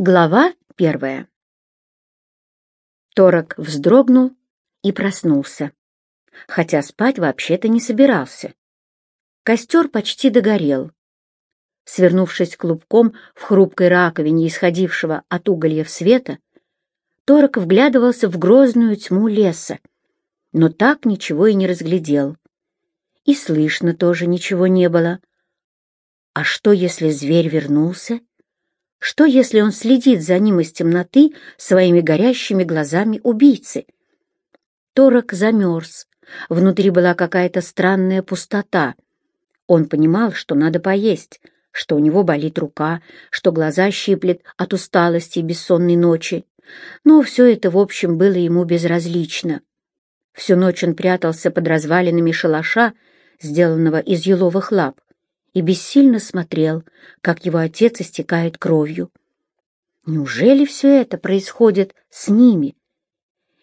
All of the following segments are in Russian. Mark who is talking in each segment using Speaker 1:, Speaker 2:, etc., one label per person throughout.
Speaker 1: Глава первая. Торок вздрогнул и проснулся, хотя спать вообще-то не собирался. Костер почти догорел. Свернувшись клубком в хрупкой раковине исходившего от угольев света, Торок вглядывался в грозную тьму леса, но так ничего и не разглядел. И слышно тоже ничего не было. А что, если зверь вернулся? Что, если он следит за ним из темноты своими горящими глазами убийцы? Торок замерз. Внутри была какая-то странная пустота. Он понимал, что надо поесть, что у него болит рука, что глаза щиплет от усталости и бессонной ночи. Но все это, в общем, было ему безразлично. Всю ночь он прятался под развалинами шалаша, сделанного из еловых лап, и бессильно смотрел, как его отец истекает кровью. Неужели все это происходит с ними?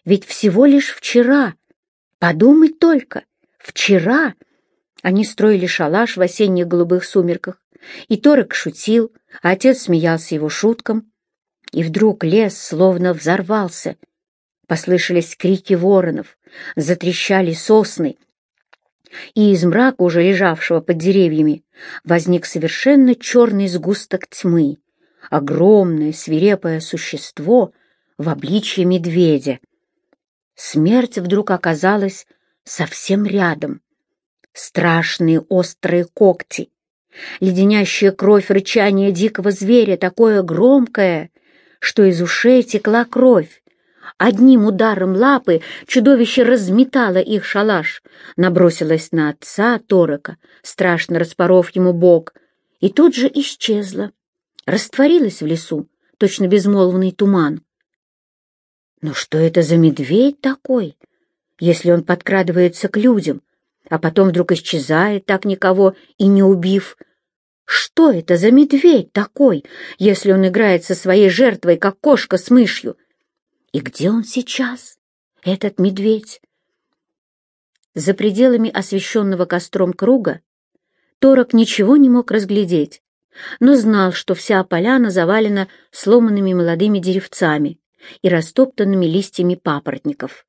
Speaker 1: Ведь всего лишь вчера, подумать только, вчера они строили шалаш в осенних голубых сумерках, и Торок шутил, а отец смеялся его шуткам. И вдруг лес словно взорвался. Послышались крики воронов, затрещали сосны, и из мрака, уже лежавшего под деревьями, возник совершенно черный сгусток тьмы, огромное свирепое существо в обличье медведя. Смерть вдруг оказалась совсем рядом. Страшные острые когти, леденящая кровь рычание дикого зверя, такое громкое, что из ушей текла кровь, Одним ударом лапы чудовище разметало их шалаш, набросилось на отца Торока, страшно распоров ему бок, и тут же исчезло, растворилось в лесу, точно безмолвный туман. Но что это за медведь такой, если он подкрадывается к людям, а потом вдруг исчезает, так никого и не убив? Что это за медведь такой, если он играет со своей жертвой, как кошка с мышью? И где он сейчас, этот медведь? За пределами освещенного костром круга Торок ничего не мог разглядеть, но знал, что вся поляна завалена сломанными молодыми деревцами и растоптанными листьями папоротников.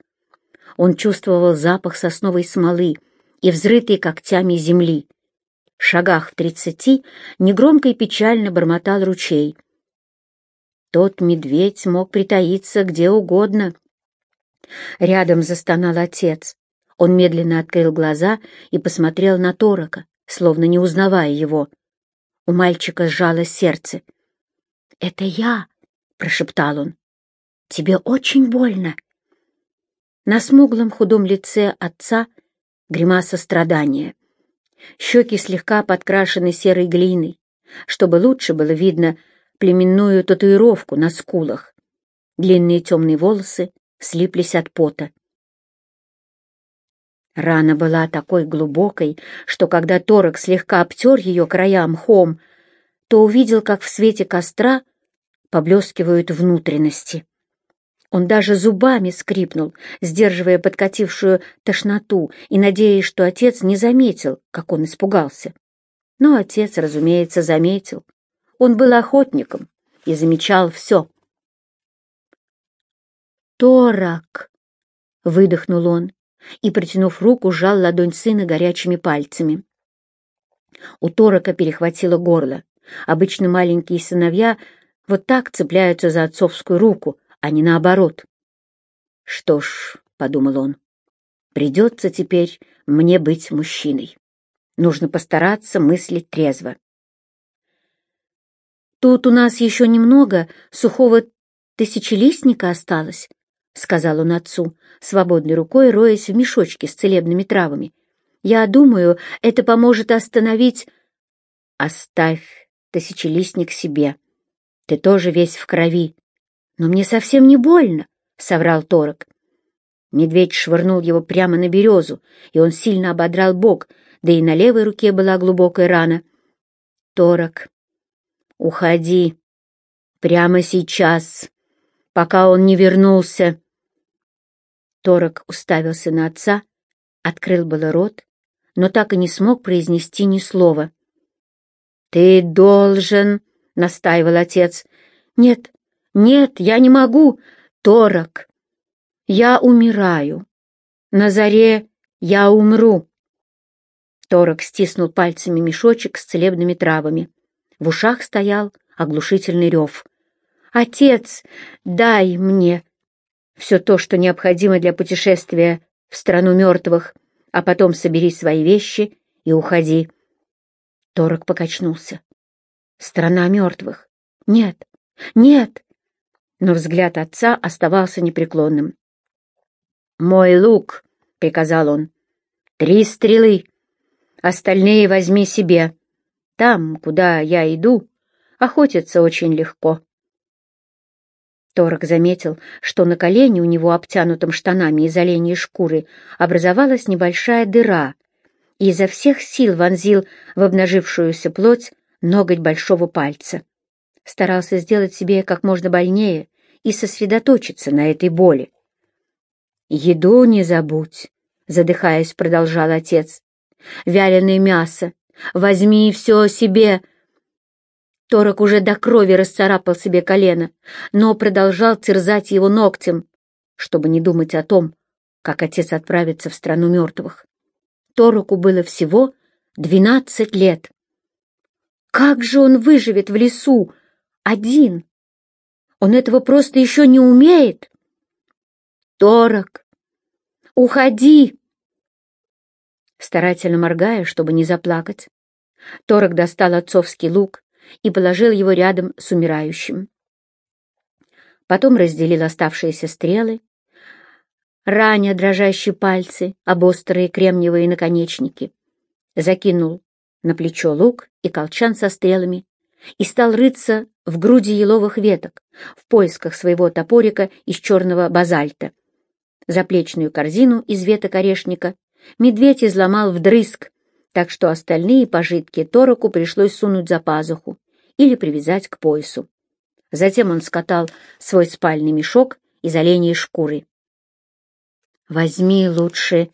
Speaker 1: Он чувствовал запах сосновой смолы и взрытой когтями земли. В шагах в тридцати негромко и печально бормотал ручей, тот медведь мог притаиться где угодно. Рядом застонал отец. Он медленно открыл глаза и посмотрел на Торока, словно не узнавая его. У мальчика сжалось сердце. «Это я!» — прошептал он. «Тебе очень больно!» На смуглом худом лице отца гримаса страдания. Щеки слегка подкрашены серой глиной, чтобы лучше было видно племенную татуировку на скулах. Длинные темные волосы слиплись от пота. Рана была такой глубокой, что когда Торок слегка обтер ее краям мхом, то увидел, как в свете костра поблескивают внутренности. Он даже зубами скрипнул, сдерживая подкатившую тошноту и надеясь, что отец не заметил, как он испугался. Но отец, разумеется, заметил. Он был охотником и замечал все. «Торак!» — выдохнул он и, протянув руку, сжал ладонь сына горячими пальцами. У Торака перехватило горло. Обычно маленькие сыновья вот так цепляются за отцовскую руку, а не наоборот. «Что ж», — подумал он, — «придется теперь мне быть мужчиной. Нужно постараться мыслить трезво. «Тут у нас еще немного сухого тысячелистника осталось», — сказал он отцу, свободной рукой роясь в мешочке с целебными травами. «Я думаю, это поможет остановить...» «Оставь тысячелистник себе. Ты тоже весь в крови. Но мне совсем не больно», — соврал Торок. Медведь швырнул его прямо на березу, и он сильно ободрал бок, да и на левой руке была глубокая рана. Торок «Уходи! Прямо сейчас, пока он не вернулся!» Торок уставился на отца, открыл было рот, но так и не смог произнести ни слова. «Ты должен!» — настаивал отец. «Нет, Нет, я не могу, Торок. Я умираю. На заре я умру. Торок стиснул пальцами мешочек с целебными травами. В ушах стоял оглушительный рев. «Отец, дай мне все то, что необходимо для путешествия в страну мертвых, а потом собери свои вещи и уходи». Торок покачнулся. «Страна мертвых? Нет, нет!» Но взгляд отца оставался непреклонным. «Мой лук!» — приказал он. «Три стрелы. Остальные возьми себе. Там, куда я иду, охотиться очень легко». Торок заметил, что на колене у него, обтянутом штанами из оленьей шкуры, образовалась небольшая дыра, и изо всех сил вонзил в обнажившуюся плоть ноготь большого пальца. Старался сделать себе как можно больнее и сосредоточиться на этой боли. «Еду не забудь», — задыхаясь, продолжал отец. «Вяленое мясо. Возьми все себе». Торок уже до крови расцарапал себе колено, но продолжал терзать его ногтем, чтобы не думать о том, как отец отправится в страну мертвых. Тороку было всего двенадцать лет. Как же он выживет в лесу один? Он этого просто еще не умеет. Торок, уходи!» Старательно моргая, чтобы не заплакать, Торок достал отцовский лук и положил его рядом с умирающим. Потом разделил оставшиеся стрелы, раня дрожащие пальцы об острые кремниевые наконечники, закинул на плечо лук и колчан со стрелами и стал рыться в груди еловых веток в поисках своего топорика из черного базальта заплечную корзину из веток орешника, медведь изломал вдрызг, так что остальные пожитки Тороку пришлось сунуть за пазуху или привязать к поясу. Затем он скатал свой спальный мешок из оленей шкуры. «Возьми лучше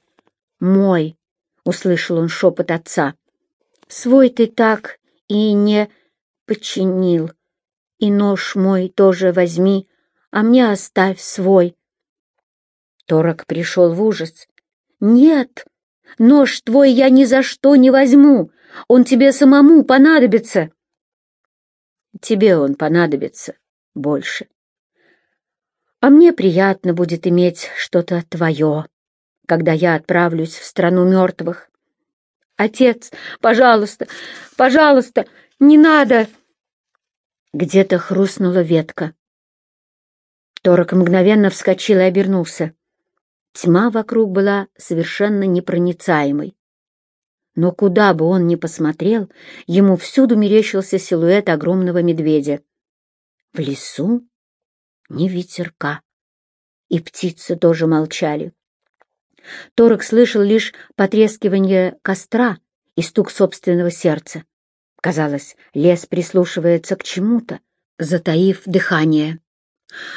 Speaker 1: мой», — услышал он шепот отца. «Свой ты так и не починил. И нож мой тоже возьми, а мне оставь свой. Торок пришел в ужас. «Нет, нож твой я ни за что не возьму, он тебе самому понадобится». «Тебе он понадобится больше. А мне приятно будет иметь что-то твое, когда я отправлюсь в страну мертвых. Отец, пожалуйста, пожалуйста, не надо!» Где-то хрустнула ветка. Торок мгновенно вскочил и обернулся. Тьма вокруг была совершенно непроницаемой. Но куда бы он ни посмотрел, ему всюду мерещился силуэт огромного медведя. В лесу ни ветерка, и птицы тоже молчали. Торок слышал лишь потрескивание костра и стук собственного сердца. Казалось, лес прислушивается к чему-то, затаив дыхание.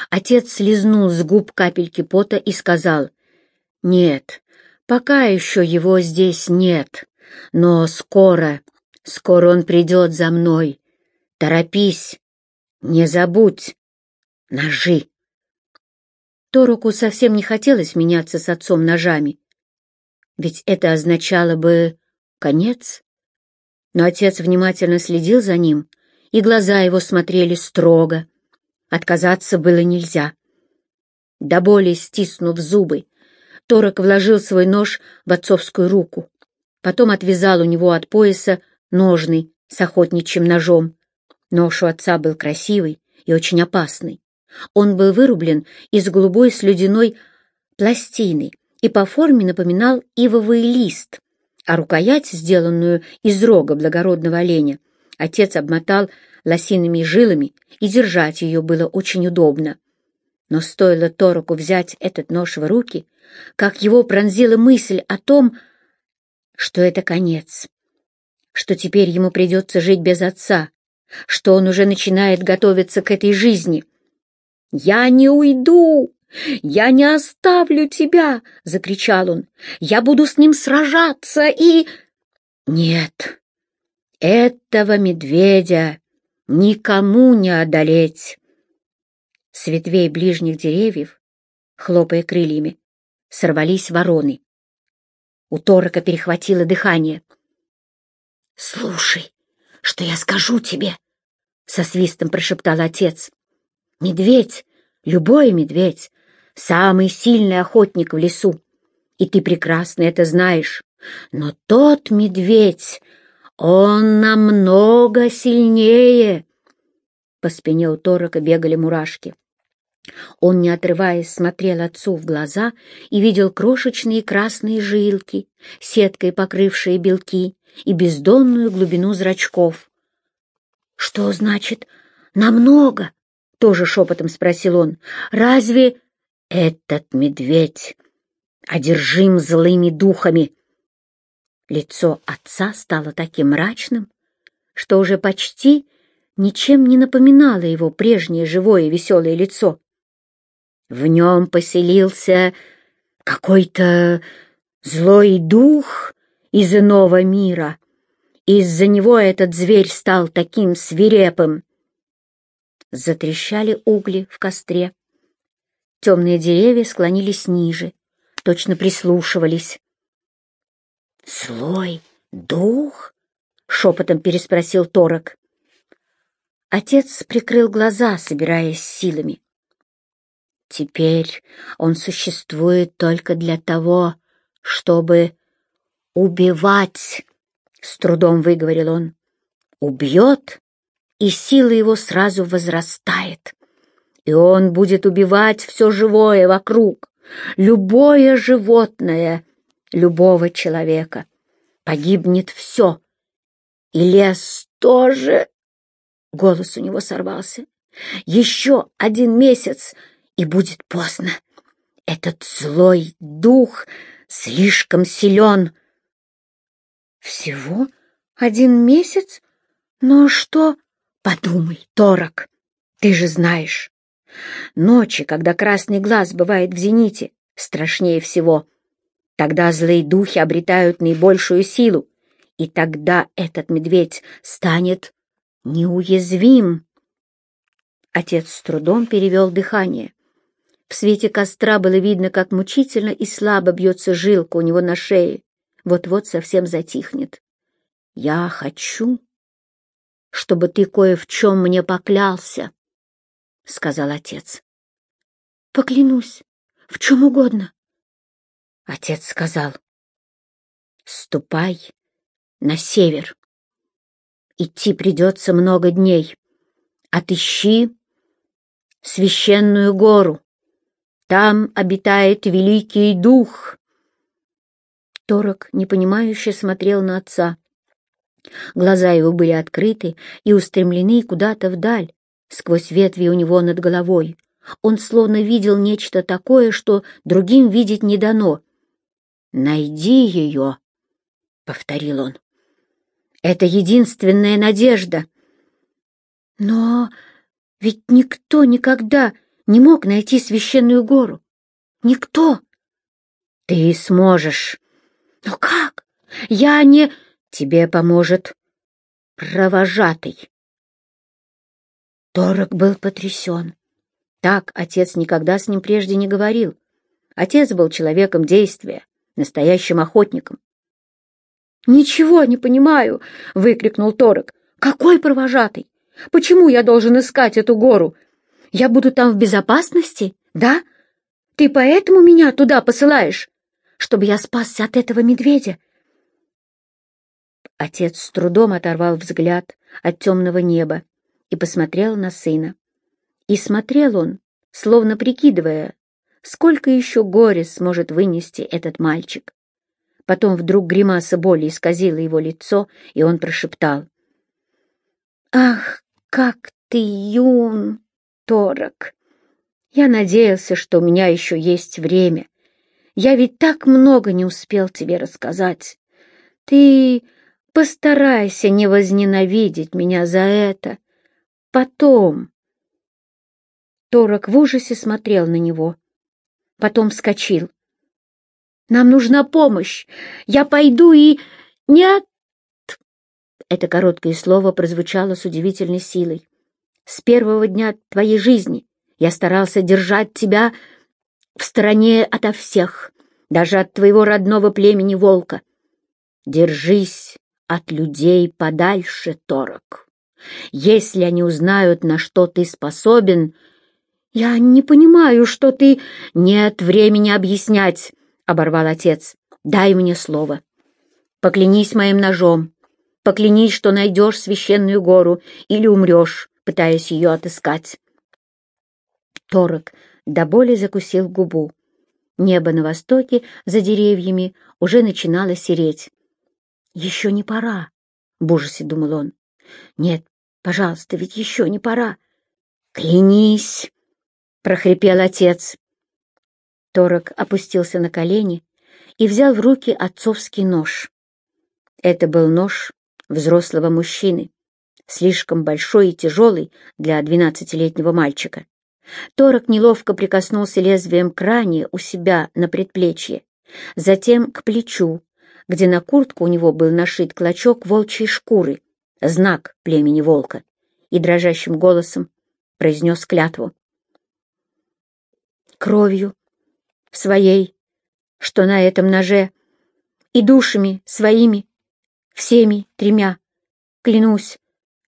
Speaker 1: Отец слезнул с губ капельки пота и сказал, нет, пока еще его здесь нет, но скоро, скоро он придет за мной. Торопись, не забудь. Ножи. Торуку совсем не хотелось меняться с отцом ножами, ведь это означало бы конец. Но отец внимательно следил за ним, и глаза его смотрели строго. Отказаться было нельзя. До боли стиснув зубы, Торок вложил свой нож в отцовскую руку, потом отвязал у него от пояса ножный с охотничьим ножом. Нож у отца был красивый и очень опасный. Он был вырублен из голубой слюдяной пластины и по форме напоминал ивовый лист, а рукоять, сделанную из рога благородного оленя, отец обмотал лосиными жилами, и держать ее было очень удобно. Но стоило Тороку взять этот нож в руки, как его пронзила мысль о том, что это конец, что теперь ему придется жить без отца, что он уже начинает готовиться к этой жизни. «Я не уйду! Я не оставлю тебя!» — закричал он. «Я буду с ним сражаться и...» «Нет, этого медведя никому не одолеть!» С ветвей ближних деревьев, хлопая крыльями, сорвались вороны. У Торока перехватило дыхание. «Слушай, что я скажу тебе!» — со свистом прошептал отец. «Медведь, любой медведь, самый сильный охотник в лесу, и ты прекрасно это знаешь. Но тот медведь, он намного сильнее!» По спине у Торока бегали мурашки. Он, не отрываясь, смотрел отцу в глаза и видел крошечные красные жилки, сеткой покрывшие белки, и бездонную глубину зрачков. «Что значит «намного»?» — тоже шепотом спросил он. «Разве этот медведь одержим злыми духами?» Лицо отца стало таким мрачным, что уже почти ничем не напоминало его прежнее живое веселое лицо. В нем поселился какой-то злой дух из иного мира. Из-за него этот зверь стал таким свирепым. Затрещали угли в костре. Темные деревья склонились ниже, точно прислушивались. «Злой дух?» — шепотом переспросил Торок. Отец прикрыл глаза, собираясь силами. Теперь он существует только для того, чтобы убивать, — с трудом выговорил он. Убьет, и сила его сразу возрастает. И он будет убивать все живое вокруг, любое животное, любого человека. Погибнет все. И лес тоже... Голос у него сорвался. Еще один месяц, и будет поздно. Этот злой дух слишком силен. Всего один месяц? Но что? Подумай, Торок, ты же знаешь. Ночи, когда красный глаз бывает в зените, страшнее всего. Тогда злые духи обретают наибольшую силу, и тогда этот медведь станет неуязвим. Отец с трудом перевел дыхание. В свете костра было видно, как мучительно и слабо бьется жилка у него на шее. Вот-вот совсем затихнет. «Я хочу, чтобы ты кое в чем мне поклялся», — сказал отец. «Поклянусь, в чем угодно». Отец сказал, «Ступай на север. Идти придется много дней. Отыщи священную гору. Там обитает великий дух. Торок непонимающе смотрел на отца. Глаза его были открыты и устремлены куда-то вдаль, сквозь ветви у него над головой. Он словно видел нечто такое, что другим видеть не дано. «Найди ее», — повторил он. «Это единственная надежда». «Но ведь никто никогда не мог найти священную гору. Никто. Ты сможешь. Но как? Я не... Тебе поможет провожатый. Торок был потрясен. Так отец никогда с ним прежде не говорил. Отец был человеком действия, настоящим охотником. «Ничего не понимаю!» — выкрикнул Торок. «Какой провожатый? Почему я должен искать эту гору? Я буду там в безопасности, да? Ты поэтому меня туда посылаешь, чтобы я спасся от этого медведя?» Отец с трудом оторвал взгляд от темного неба и посмотрел на сына. И смотрел он, словно прикидывая, сколько еще горя сможет вынести этот мальчик. Потом вдруг гримаса боли исказила его лицо, и он прошептал. «Ах, как ты юн!» Торок. Я надеялся, что у меня еще есть время. Я ведь так много не успел тебе рассказать. Ты постарайся не возненавидеть меня за это. Потом. Торок в ужасе смотрел на него. Потом вскочил. «Нам нужна помощь! Я пойду и...» «Нет!» Это короткое слово прозвучало с удивительной силой. С первого дня твоей жизни Я старался держать тебя в стороне ото всех, даже от твоего родного племени волка. Держись от людей подальше, Торок. Если они узнают, на что ты способен... Я не понимаю, что ты... Нет времени объяснять, — оборвал отец. Дай мне слово. Поклянись моим ножом. Поклянись, что найдешь священную гору или умрешь, пытаясь ее отыскать. Торок до боли закусил губу. Небо на востоке, за деревьями, уже начинало сереть. «Еще не пора», — в ужасе думал он. «Нет, пожалуйста, ведь еще не пора». «Клянись!» — прохрипел отец. Торок опустился на колени и взял в руки отцовский нож. Это был нож взрослого мужчины, слишком большой и тяжелый для двенадцатилетнего мальчика. Торок неловко прикоснулся лезвием к ране у себя на предплечье, затем к плечу, где на куртку у него был нашит клочок волчьей шкуры, знак племени волка, и дрожащим голосом произнес клятву. Кровью своей, что на этом ноже, и душами своими, всеми тремя, клянусь,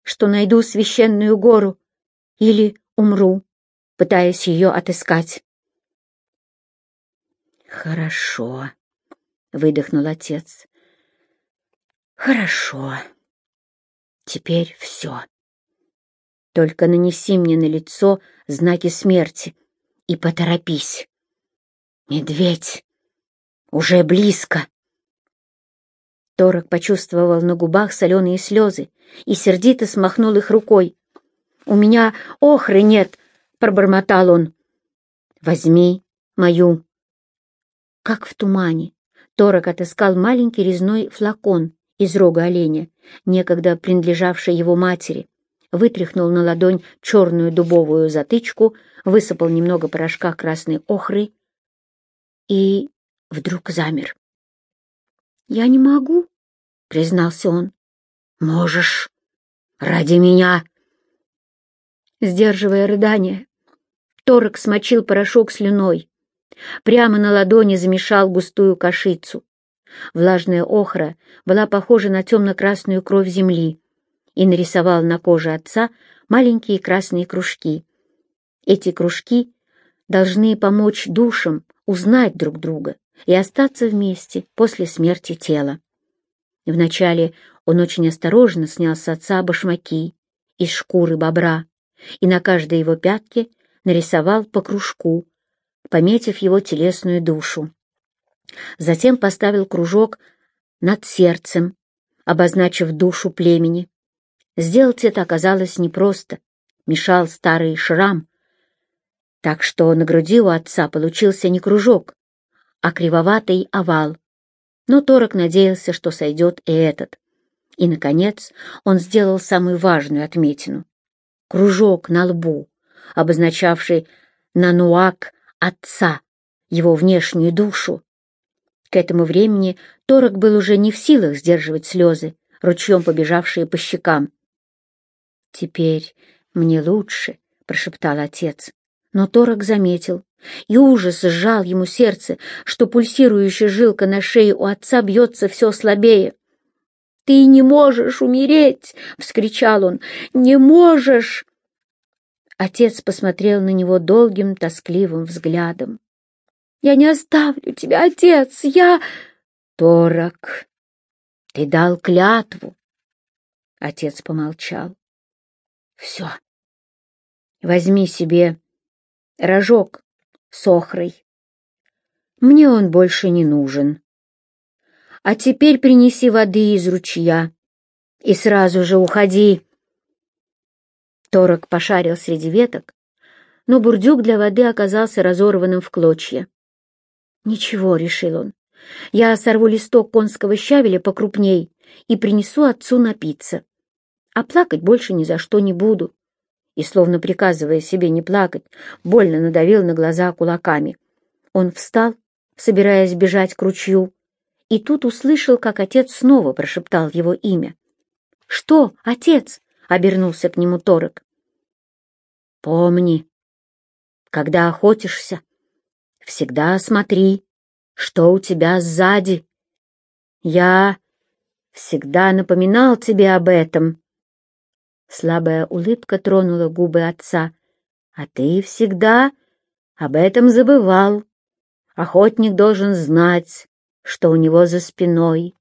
Speaker 1: что найду священную гору или умру, пытаясь ее отыскать. «Хорошо», выдохнул отец. Хорошо. Теперь все. Только нанеси мне на лицо знаки смерти и поторопись. Медведь уже близко. Торок почувствовал на губах соленые слезы и сердито смахнул их рукой. «У меня охры нет!» — пробормотал он. «Возьми мою!» Как в тумане Торок отыскал маленький резной флакон из рога оленя, некогда принадлежавший его матери, вытряхнул на ладонь черную дубовую затычку, высыпал немного порошка красной охры и вдруг замер. «Я не могу», — признался он. «Можешь. Ради меня». Сдерживая рыдание, Торок смочил порошок слюной, Прямо на ладони замешал густую кашицу. Влажная охра была похожа на темно-красную кровь земли и нарисовал на коже отца маленькие красные кружки. Эти кружки должны помочь душам узнать друг друга и остаться вместе после смерти тела. Вначале он очень осторожно снял с отца башмаки из шкуры бобра и на каждой его пятке нарисовал по кружку, пометив его телесную душу. Затем поставил кружок над сердцем, обозначив душу племени. Сделать это оказалось непросто, мешал старый шрам, так что на груди у отца получился не кружок, а кривоватый овал. Но Торок надеялся, что сойдет и этот. И, наконец, он сделал самую важную отметину — кружок на лбу, обозначавший Нануак отца, его внешнюю душу. К этому времени Торок был уже не в силах сдерживать слезы, ручьем побежавшие по щекам. «Теперь мне лучше», — прошептал отец. Но Торок заметил, и ужас сжал ему сердце, что пульсирующая жилка на шее у отца бьется все слабее. «Ты не можешь умереть!» — вскричал он. «Не можешь!» Отец посмотрел на него долгим, тоскливым взглядом. «Я не оставлю тебя, отец! Я...» «Торок, ты дал клятву!» Отец помолчал. «Все. Возьми себе рожок с охрой. Мне он больше не нужен. А теперь принеси воды из ручья и сразу же уходи. Торок пошарил среди веток, но бурдюк для воды оказался разорванным в клочья. «Ничего», — решил он, — «я сорву листок конского щавеля покрупней и принесу отцу напиться. А плакать больше ни за что не буду». И, словно приказывая себе не плакать, больно надавил на глаза кулаками. Он встал, собираясь бежать к ручью, и тут услышал, как отец снова прошептал его имя. «Что, отец?» — обернулся к нему Торок. «Помни, когда охотишься, всегда смотри, что у тебя сзади. Я всегда напоминал тебе об этом. Слабая улыбка тронула губы отца. А ты всегда об этом забывал. Охотник должен знать, что у него за спиной.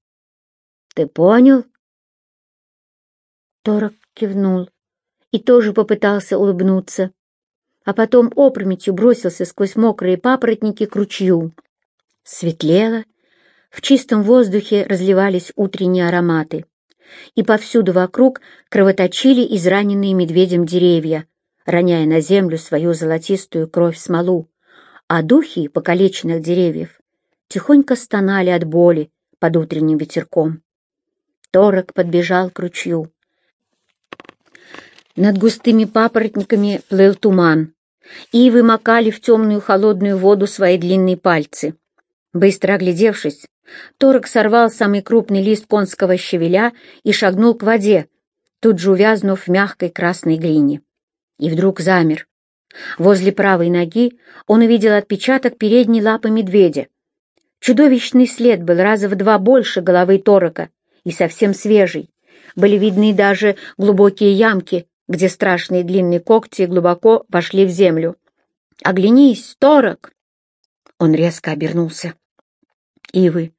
Speaker 1: Ты понял? Торок кивнул и тоже попытался улыбнуться, а потом опрометью бросился сквозь мокрые папоротники к ручью. Светлело, в чистом воздухе разливались утренние ароматы, и повсюду вокруг кровоточили израненные медведем деревья, роняя на землю свою золотистую кровь смолу, а духи покалеченных деревьев тихонько стонали от боли под утренним ветерком. Торок подбежал к ручью. Над густыми папоротниками плыл туман. Ивы макали в темную холодную воду свои длинные пальцы. Быстро оглядевшись, Торок сорвал самый крупный лист конского щавеля и шагнул к воде, тут же увязнув в мягкой красной глине. И вдруг замер. Возле правой ноги он увидел отпечаток передней лапы медведя. Чудовищный след был раза в два больше головы Торока и совсем свежий. Были видны даже глубокие ямки, где страшные длинные когти глубоко вошли в землю. «Оглянись, Торок!» Он резко обернулся. Ивы,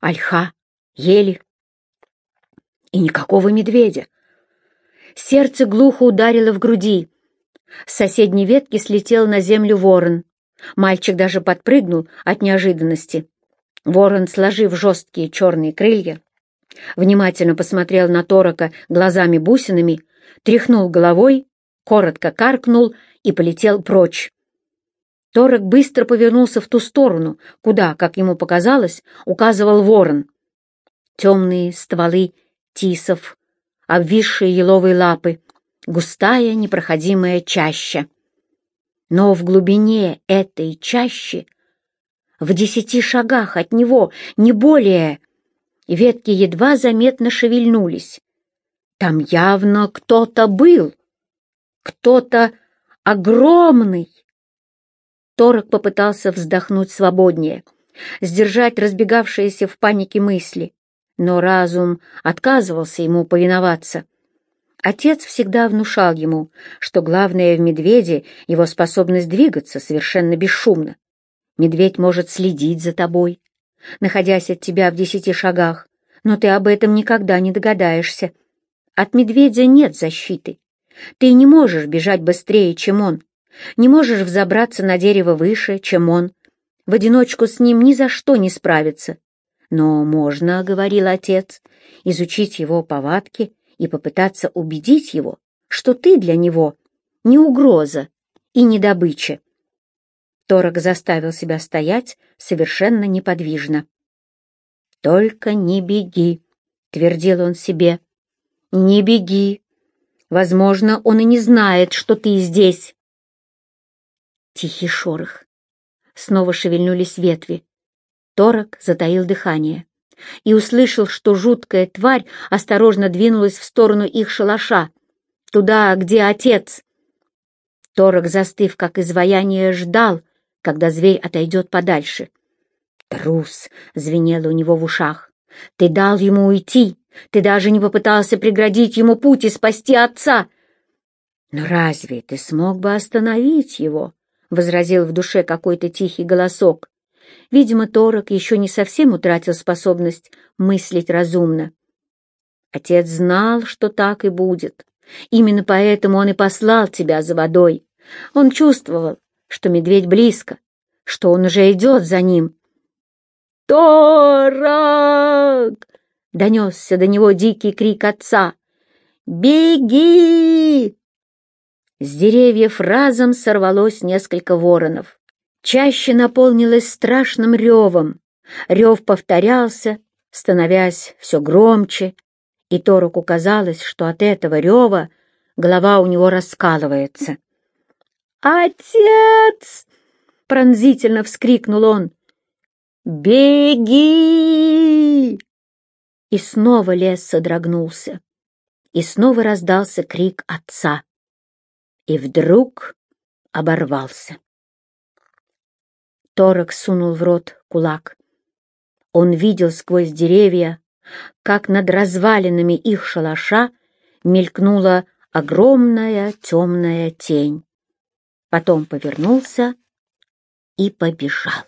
Speaker 1: ольха, ели. И никакого медведя. Сердце глухо ударило в груди. С соседней ветки слетел на землю ворон. Мальчик даже подпрыгнул от неожиданности. Ворон, сложив жесткие черные крылья, внимательно посмотрел на Торока глазами-бусинами, тряхнул головой, коротко каркнул и полетел прочь. Торок быстро повернулся в ту сторону, куда, как ему показалось, указывал ворон. Темные стволы тисов, обвисшие еловые лапы, густая непроходимая чаща. Но в глубине этой чащи, в десяти шагах от него, не более, ветки едва заметно шевельнулись. Там явно кто-то был, кто-то огромный. Торок попытался вздохнуть свободнее, сдержать разбегавшиеся в панике мысли, но разум отказывался ему повиноваться. Отец всегда внушал ему, что главное в медведе — его способность двигаться совершенно бесшумно. Медведь может следить за тобой, находясь от тебя в десяти шагах, но ты об этом никогда не догадаешься. От медведя нет защиты. Ты не можешь бежать быстрее, чем он, не можешь взобраться на дерево выше, чем он. В одиночку с ним ни за что не справиться. Но можно, — говорил отец, — изучить его повадки и попытаться убедить его, что ты для него не угроза и не добыча. Торок заставил себя стоять совершенно неподвижно. «Только не беги», — твердил он себе. «Не беги. Возможно, он и не знает, что ты здесь». Тихий шорох. Снова шевельнулись ветви. Торок затаил дыхание и услышал, что жуткая тварь осторожно двинулась в сторону их шалаша, туда, где отец. Торок, застыв, как изваяние, ждал, когда зверь отойдет подальше. «Трус!» — звенело у него в ушах. «Ты дал ему уйти! Ты даже не попытался преградить ему путь и спасти отца!» «Но разве ты смог бы остановить его?» Возразил в душе какой-то тихий голосок. Видимо, Торок еще не совсем утратил способность мыслить разумно. Отец знал, что так и будет. Именно поэтому он и послал тебя за водой. Он чувствовал, что медведь близко, что он уже идет за ним. «Торок!» — донесся до него дикий крик отца. «Беги!» С деревьев разом сорвалось несколько воронов. Чаще наполнилась страшным ревом. Рев повторялся, становясь все громче, и Торуку казалось, что от этого рева голова у него раскалывается. «Отец!» — пронзительно вскрикнул он. «Беги!» И снова лес содрогнулся, и снова раздался крик отца. И вдруг оборвался. Торок сунул в рот кулак. Он видел сквозь деревья, как над развалинами их шалаша мелькнула огромная темная тень. Потом повернулся и побежал.